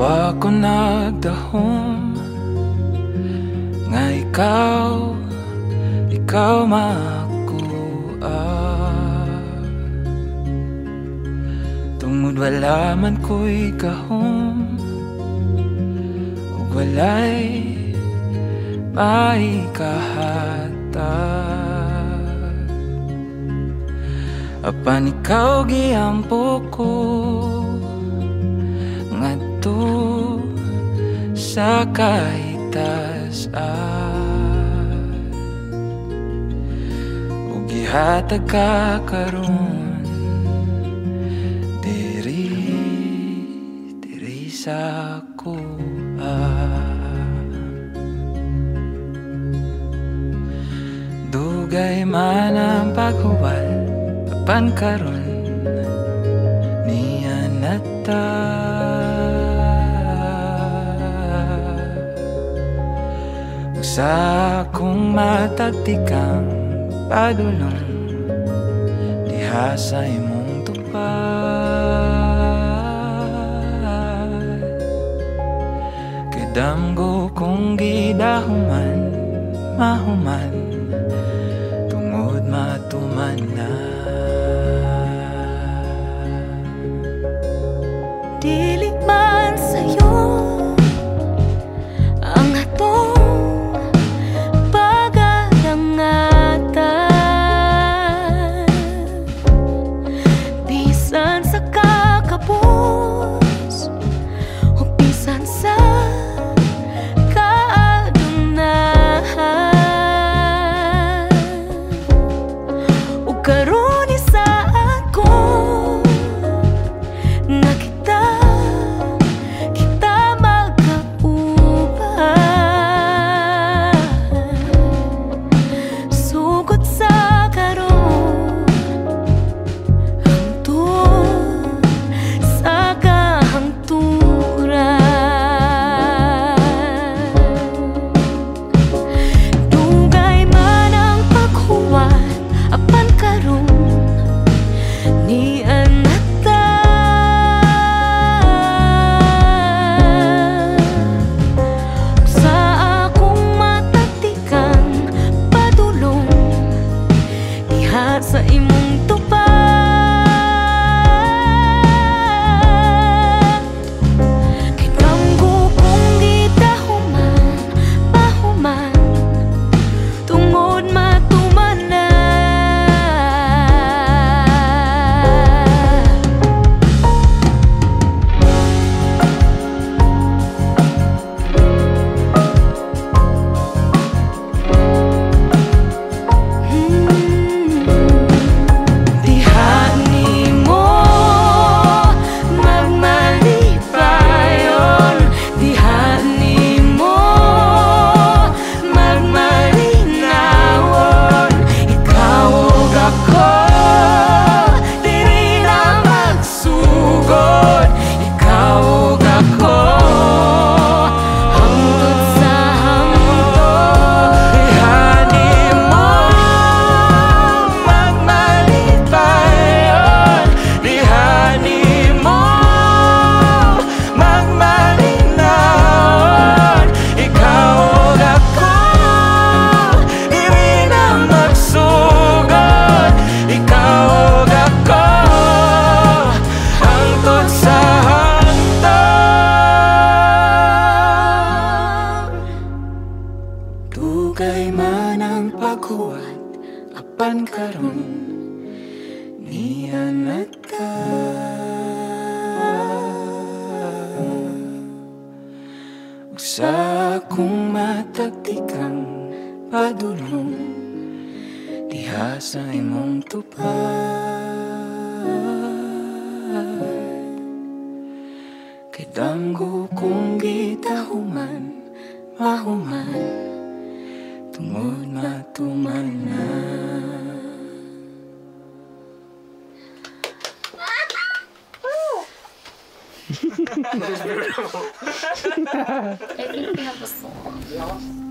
ako nagdahom Nga ikaw, ikaw makuha. Tungod wala man ko'y kahom Ug walay may Apan ikaw giampo ko sa kahitasan Ug gihatag ka karon Diri, diri sa kuha Dugay man ang paghuwal Papan karon Niya nata Sa akong matagtikang padulong Diha sa imong tupad. Kay damgo kong gidahuman Mahuman Tungod matuman na. Dili paghuwat apan karon niya nata sa akong matagtikang padulong. Diha sa imong tupad. Kay damgo kong gitahuman mahuman tungod matumanan. It. I think we have a song.